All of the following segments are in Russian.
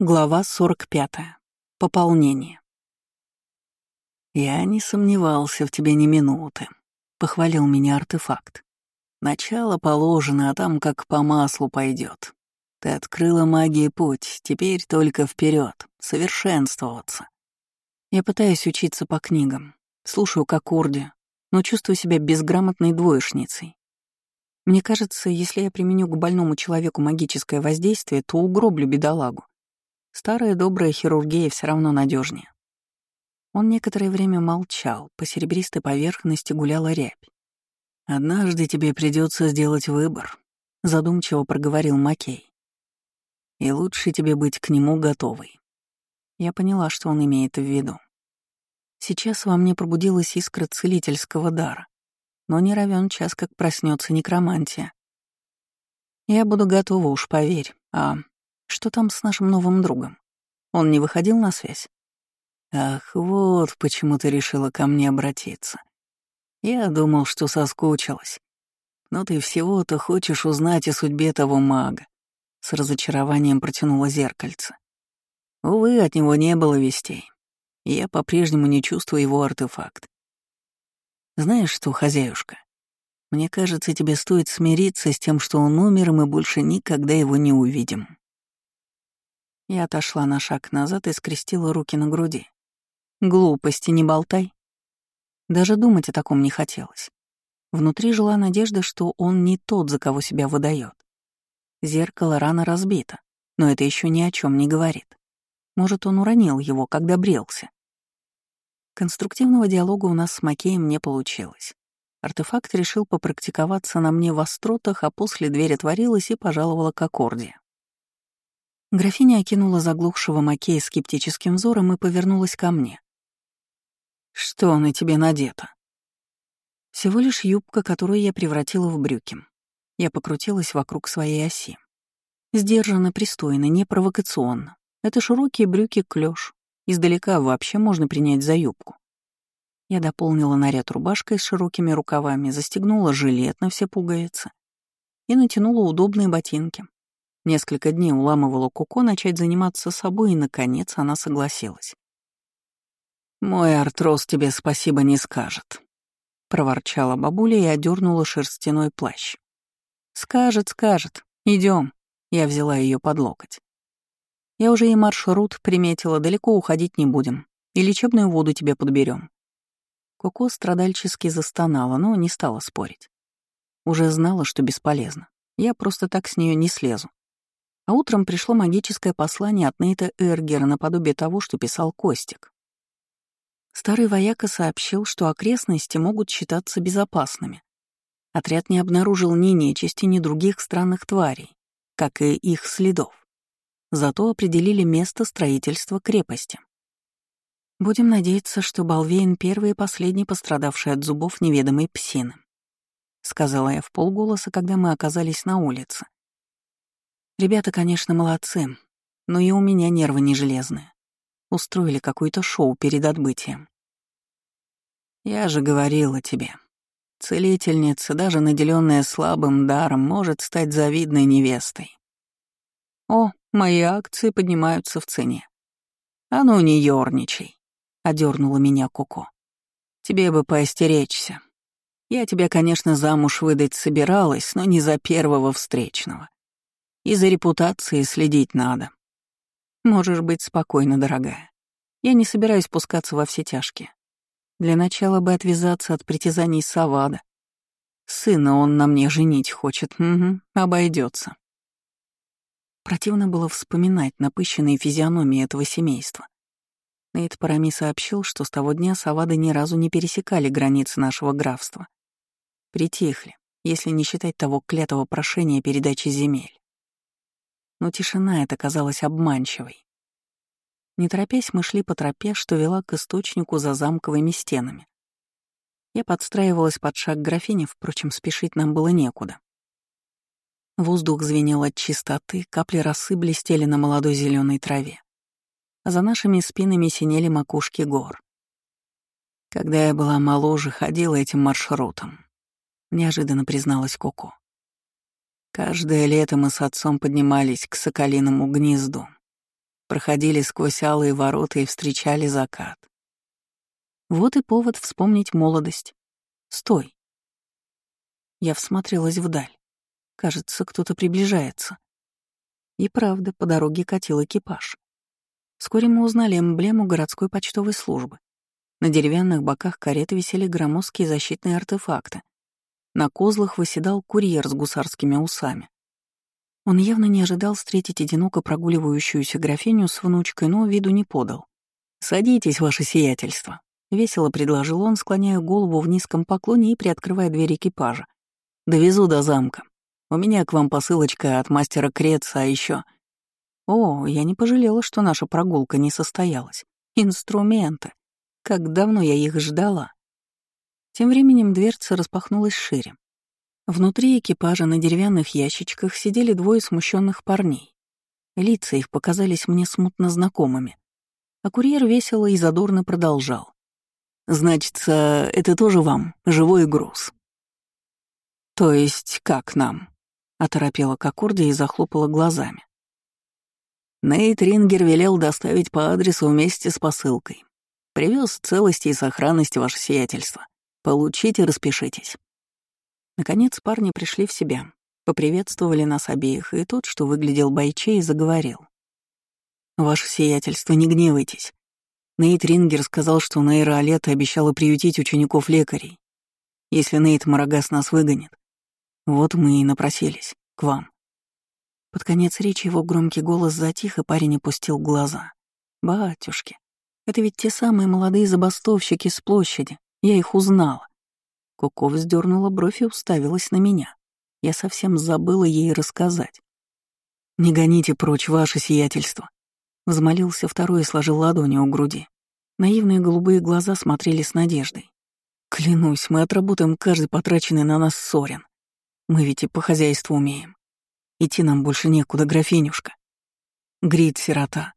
Глава 45. Пополнение. «Я не сомневался в тебе ни минуты», — похвалил меня артефакт. «Начало положено, а там как по маслу пойдет. Ты открыла магии путь, теперь только вперед, совершенствоваться». Я пытаюсь учиться по книгам, слушаю как орди, но чувствую себя безграмотной двоечницей. Мне кажется, если я применю к больному человеку магическое воздействие, то угроблю бедолагу. Старая добрая хирургия все равно надежнее. Он некоторое время молчал, по серебристой поверхности гуляла рябь. «Однажды тебе придется сделать выбор», — задумчиво проговорил Макей. «И лучше тебе быть к нему готовой». Я поняла, что он имеет в виду. Сейчас во мне пробудилась искра целительского дара, но не равен час, как проснется некромантия. Я буду готова, уж поверь, а что там с нашим новым другом? Он не выходил на связь? Ах, вот почему ты решила ко мне обратиться. Я думал, что соскучилась. Но ты всего-то хочешь узнать о судьбе того мага. С разочарованием протянула зеркальце. Увы, от него не было вестей. Я по-прежнему не чувствую его артефакт. Знаешь что, хозяюшка, мне кажется, тебе стоит смириться с тем, что он умер, и мы больше никогда его не увидим. Я отошла на шаг назад и скрестила руки на груди. Глупости не болтай. Даже думать о таком не хотелось. Внутри жила надежда, что он не тот, за кого себя выдает. Зеркало рано разбито, но это еще ни о чем не говорит. Может, он уронил его, когда брелся. Конструктивного диалога у нас с Макеем не получилось. Артефакт решил попрактиковаться на мне в остротах, а после дверь отворилась и пожаловала к аккорде. Графиня окинула заглохшего Макея скептическим взором и повернулась ко мне. «Что на тебе надето?» Всего лишь юбка, которую я превратила в брюки. Я покрутилась вокруг своей оси. Сдержанно, пристойно, не провокационно. Это широкие брюки клёш. Издалека вообще можно принять за юбку. Я дополнила наряд рубашкой с широкими рукавами, застегнула жилет на все пуговицы и натянула удобные ботинки, Несколько дней уламывала Коко начать заниматься собой, и, наконец, она согласилась. «Мой артроз тебе спасибо не скажет», — проворчала бабуля и одернула шерстяной плащ. «Скажет, скажет. Идем. Я взяла ее под локоть. «Я уже и маршрут приметила, далеко уходить не будем. И лечебную воду тебе подберем. Коко страдальчески застонала, но не стала спорить. Уже знала, что бесполезно. Я просто так с нее не слезу. А утром пришло магическое послание от Нейта Эргера наподобие того, что писал Костик. Старый вояка сообщил, что окрестности могут считаться безопасными. Отряд не обнаружил ни нечисти, ни других странных тварей, как и их следов. Зато определили место строительства крепости. Будем надеяться, что Балвейн — первый и последний пострадавший от зубов неведомой псины. Сказала я в полголоса, когда мы оказались на улице. Ребята, конечно, молодцы, но и у меня нервы не железные. Устроили какое-то шоу перед отбытием. Я же говорила тебе, целительница, даже наделенная слабым даром, может стать завидной невестой. О, мои акции поднимаются в цене. А ну не ёрничай, одернула меня Коко. Тебе бы поостеречься. Я тебя, конечно, замуж выдать собиралась, но не за первого встречного. И за репутацией следить надо. Можешь быть спокойна, дорогая. Я не собираюсь пускаться во все тяжкие. Для начала бы отвязаться от притязаний Савада. Сына он на мне женить хочет, угу, обойдется. Противно было вспоминать напыщенные физиономии этого семейства. Нейт Парами сообщил, что с того дня Савады ни разу не пересекали границы нашего графства. Притихли, если не считать того клятого прошения передачи земель но тишина эта казалась обманчивой. Не торопясь, мы шли по тропе, что вела к источнику за замковыми стенами. Я подстраивалась под шаг графини, впрочем, спешить нам было некуда. Воздух звенел от чистоты, капли росы блестели на молодой зеленой траве. А за нашими спинами синели макушки гор. Когда я была моложе, ходила этим маршрутом. Неожиданно призналась Коко. Каждое лето мы с отцом поднимались к соколиному гнезду. проходили сквозь алые ворота и встречали закат. Вот и повод вспомнить молодость. Стой. Я всмотрелась вдаль. Кажется, кто-то приближается. И правда, по дороге катил экипаж. Вскоре мы узнали эмблему городской почтовой службы. На деревянных боках кареты висели громоздкие защитные артефакты. На козлах выседал курьер с гусарскими усами. Он явно не ожидал встретить одиноко прогуливающуюся графиню с внучкой, но виду не подал. «Садитесь, ваше сиятельство», — весело предложил он, склоняя голову в низком поклоне и приоткрывая дверь экипажа. «Довезу до замка. У меня к вам посылочка от мастера Креца, а еще. О, я не пожалела, что наша прогулка не состоялась. Инструменты. Как давно я их ждала. Тем временем дверца распахнулась шире. Внутри экипажа на деревянных ящичках сидели двое смущенных парней. Лица их показались мне смутно знакомыми. А курьер весело и задорно продолжал. «Значится, это тоже вам, живой груз». «То есть как нам?» — оторопела Кокордия и захлопала глазами. Нейт Рингер велел доставить по адресу вместе с посылкой. Привез целости и сохранности ваше сиятельство. Получите, распишитесь. Наконец парни пришли в себя, поприветствовали нас обеих, и тот, что выглядел бойчей, заговорил. «Ваше сиятельство, не гневайтесь. Нейт Рингер сказал, что Нейра Алета обещала приютить учеников-лекарей. Если Нейт Марагас нас выгонит, вот мы и напросились к вам». Под конец речи его громкий голос затих, и парень опустил глаза. «Батюшки, это ведь те самые молодые забастовщики с площади. Я их узнала. Коко вздернула бровь и уставилась на меня. Я совсем забыла ей рассказать. «Не гоните прочь ваше сиятельство», — взмолился второй и сложил ладони у груди. Наивные голубые глаза смотрели с надеждой. «Клянусь, мы отработаем каждый потраченный на нас ссорен. Мы ведь и по хозяйству умеем. Идти нам больше некуда, графинюшка. Грит сирота.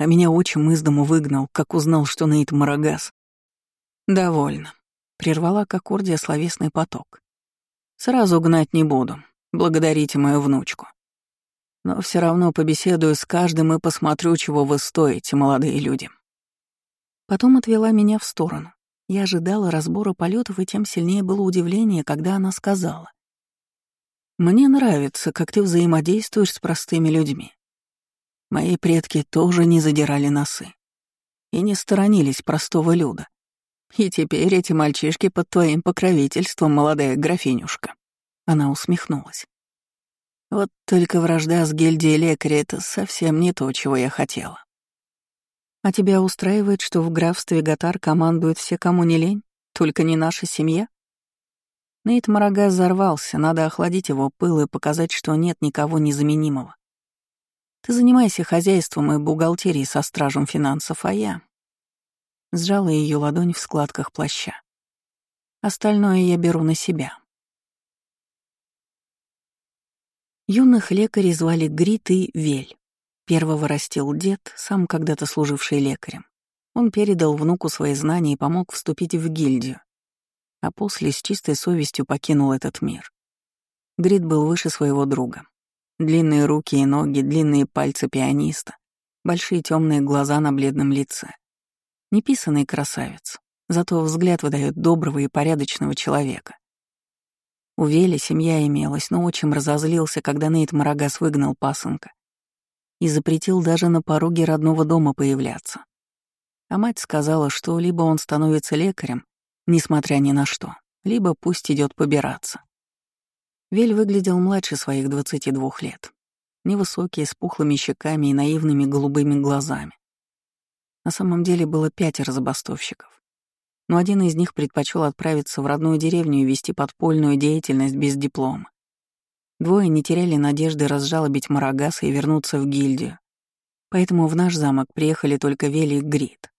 А меня отчим из дому выгнал, как узнал, что Нейт Марагас. Довольно. Прервала Кокордия словесный поток. Сразу гнать не буду. Благодарите мою внучку. Но все равно побеседую с каждым и посмотрю, чего вы стоите, молодые люди. Потом отвела меня в сторону. Я ожидала разбора полетов, и тем сильнее было удивление, когда она сказала. «Мне нравится, как ты взаимодействуешь с простыми людьми. Мои предки тоже не задирали носы и не сторонились простого люда. И теперь эти мальчишки под твоим покровительством, молодая графинюшка. Она усмехнулась. Вот только вражда с гильдией лекаря — это совсем не то, чего я хотела. А тебя устраивает, что в графстве Гатар командуют все, кому не лень? Только не наша семья? Нейт Марага взорвался, надо охладить его пыл и показать, что нет никого незаменимого. Ты занимайся хозяйством и бухгалтерией со стражем финансов, а я сжала ее ладонь в складках плаща. Остальное я беру на себя. Юных лекарей звали Грит и Вель. Первого растил дед, сам когда-то служивший лекарем. Он передал внуку свои знания и помог вступить в гильдию, а после с чистой совестью покинул этот мир. Грит был выше своего друга. Длинные руки и ноги, длинные пальцы пианиста, большие темные глаза на бледном лице. Неписанный красавец, зато взгляд выдает доброго и порядочного человека. У Вели семья имелась, но отчим разозлился, когда Нейт Марагас выгнал пасынка и запретил даже на пороге родного дома появляться. А мать сказала, что либо он становится лекарем, несмотря ни на что, либо пусть идет побираться. Вель выглядел младше своих 22 лет. Невысокий, с пухлыми щеками и наивными голубыми глазами. На самом деле было пятеро забастовщиков. Но один из них предпочел отправиться в родную деревню и вести подпольную деятельность без диплома. Двое не теряли надежды разжалобить Марагаса и вернуться в гильдию. Поэтому в наш замок приехали только Вели и Грит.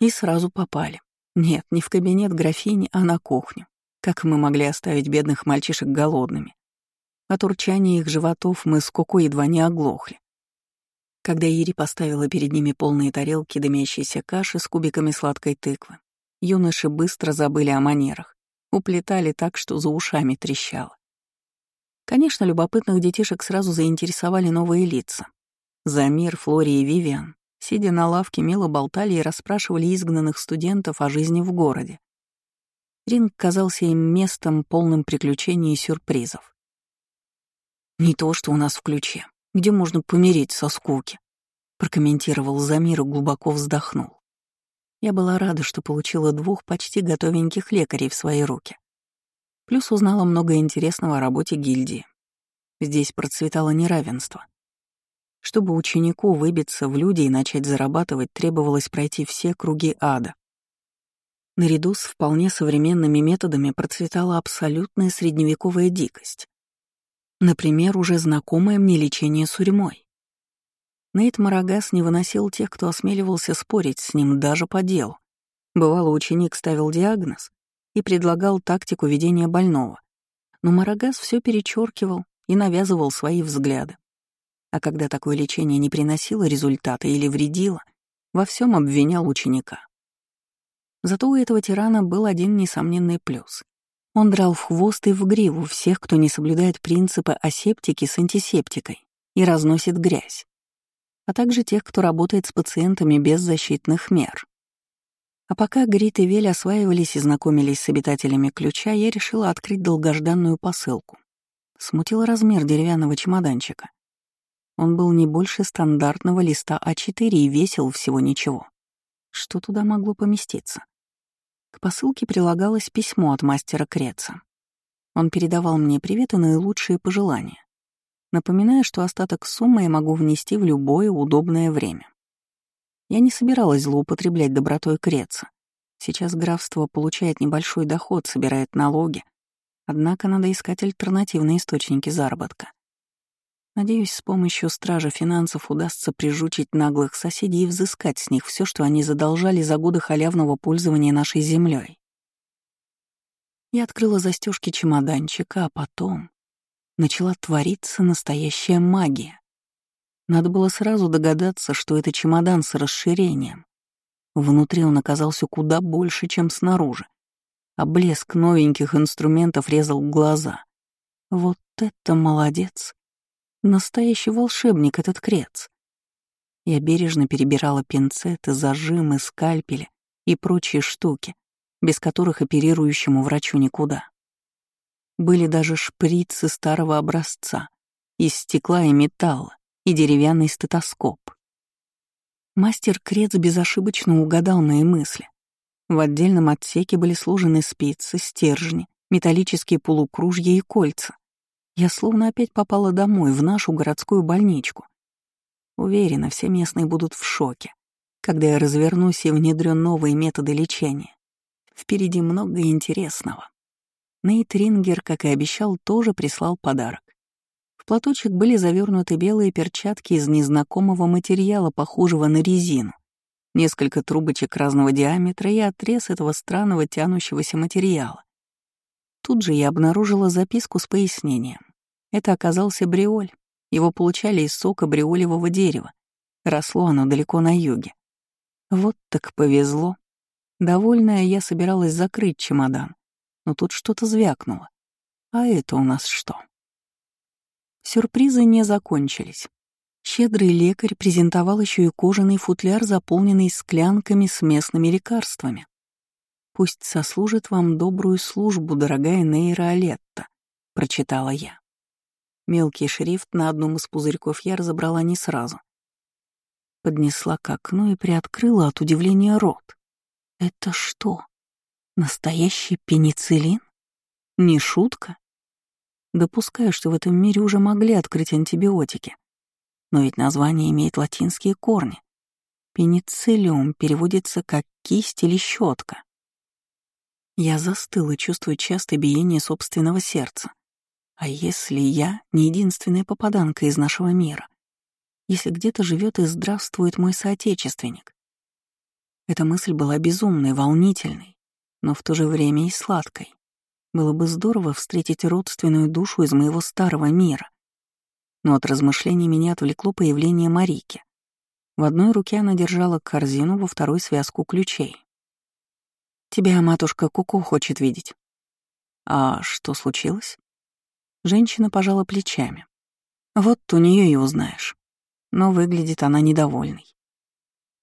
И сразу попали. Нет, не в кабинет графини, а на кухню. Как мы могли оставить бедных мальчишек голодными? От урчания их животов мы с Коко едва не оглохли. Когда Ири поставила перед ними полные тарелки дымящейся каши с кубиками сладкой тыквы, юноши быстро забыли о манерах, уплетали так, что за ушами трещало. Конечно, любопытных детишек сразу заинтересовали новые лица. Замир, Флори и Вивиан, сидя на лавке, мило болтали и расспрашивали изгнанных студентов о жизни в городе. Ринг казался им местом, полным приключений и сюрпризов. «Не то, что у нас в ключе, где можно помереть со скуки», прокомментировал Замир и глубоко вздохнул. Я была рада, что получила двух почти готовеньких лекарей в свои руки. Плюс узнала много интересного о работе гильдии. Здесь процветало неравенство. Чтобы ученику выбиться в люди и начать зарабатывать, требовалось пройти все круги ада. Наряду с вполне современными методами процветала абсолютная средневековая дикость. Например, уже знакомое мне лечение сурьмой. Нейт Марагас не выносил тех, кто осмеливался спорить с ним даже по делу. Бывало, ученик ставил диагноз и предлагал тактику ведения больного. Но Марагас все перечеркивал и навязывал свои взгляды. А когда такое лечение не приносило результата или вредило, во всем обвинял ученика. Зато у этого тирана был один несомненный плюс. Он драл в хвост и в гриву всех, кто не соблюдает принципы асептики с антисептикой и разносит грязь, а также тех, кто работает с пациентами без защитных мер. А пока Грит и Вель осваивались и знакомились с обитателями ключа, я решила открыть долгожданную посылку. Смутил размер деревянного чемоданчика. Он был не больше стандартного листа А4 и весил всего ничего. Что туда могло поместиться? К посылке прилагалось письмо от мастера Креца. Он передавал мне привет и наилучшие пожелания, напоминая, что остаток суммы я могу внести в любое удобное время. Я не собиралась злоупотреблять добротой Креца. Сейчас графство получает небольшой доход, собирает налоги, однако надо искать альтернативные источники заработка. Надеюсь, с помощью стража финансов удастся прижучить наглых соседей и взыскать с них все, что они задолжали за годы халявного пользования нашей землей. Я открыла застежки чемоданчика, а потом начала твориться настоящая магия. Надо было сразу догадаться, что это чемодан с расширением. Внутри он оказался куда больше, чем снаружи, а блеск новеньких инструментов резал глаза. Вот это молодец! Настоящий волшебник этот крец. Я бережно перебирала пинцеты, зажимы, скальпели и прочие штуки, без которых оперирующему врачу никуда. Были даже шприцы старого образца, из стекла и металла, и деревянный стетоскоп. Мастер Крец безошибочно угадал мои мысли. В отдельном отсеке были сложены спицы, стержни, металлические полукружья и кольца. Я словно опять попала домой, в нашу городскую больничку. Уверена, все местные будут в шоке, когда я развернусь и внедрю новые методы лечения. Впереди много интересного. Нейт Рингер, как и обещал, тоже прислал подарок. В платочек были завернуты белые перчатки из незнакомого материала, похожего на резину, несколько трубочек разного диаметра и отрез этого странного тянущегося материала. Тут же я обнаружила записку с пояснением. Это оказался бриоль. Его получали из сока бриолевого дерева. Росло оно далеко на юге. Вот так повезло. Довольная, я собиралась закрыть чемодан. Но тут что-то звякнуло. А это у нас что? Сюрпризы не закончились. Щедрый лекарь презентовал еще и кожаный футляр, заполненный склянками с местными лекарствами. «Пусть сослужит вам добрую службу, дорогая Нейра Алетта», — прочитала я. Мелкий шрифт на одном из пузырьков я разобрала не сразу. Поднесла к окну и приоткрыла от удивления рот. «Это что? Настоящий пенициллин? Не шутка?» Допускаю, что в этом мире уже могли открыть антибиотики. Но ведь название имеет латинские корни. Пенициллиум переводится как кисть или щетка. Я застыла, чувствуя частое биение собственного сердца. А если я не единственная попаданка из нашего мира? Если где-то живет и здравствует мой соотечественник? Эта мысль была безумной, волнительной, но в то же время и сладкой. Было бы здорово встретить родственную душу из моего старого мира. Но от размышлений меня отвлекло появление Марики. В одной руке она держала корзину, во второй — связку ключей. Тебя матушка Куку хочет видеть. А что случилось? Женщина пожала плечами. Вот у нее и узнаешь. но выглядит она недовольной.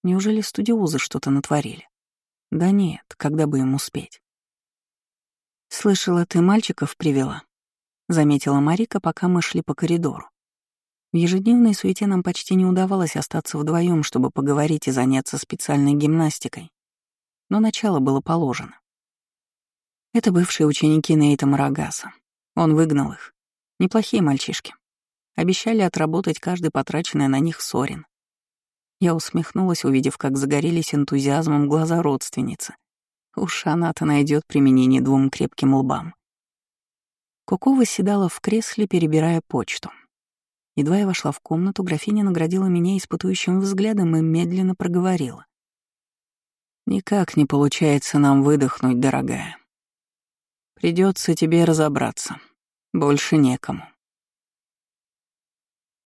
Неужели студиозы что-то натворили? Да нет, когда бы им успеть. «Слышала, ты мальчиков привела», — заметила Марика, пока мы шли по коридору. В ежедневной суете нам почти не удавалось остаться вдвоем, чтобы поговорить и заняться специальной гимнастикой. Но начало было положено. Это бывшие ученики Нейта Марагаса. Он выгнал их. Неплохие мальчишки. Обещали отработать каждый потраченный на них сорин. Я усмехнулась, увидев, как загорелись энтузиазмом глаза родственницы. Уж она-то найдет применение двум крепким лбам. Коко восседала в кресле, перебирая почту. Едва я вошла в комнату, графиня наградила меня испытующим взглядом и медленно проговорила. «Никак не получается нам выдохнуть, дорогая. Придется тебе разобраться. Больше некому».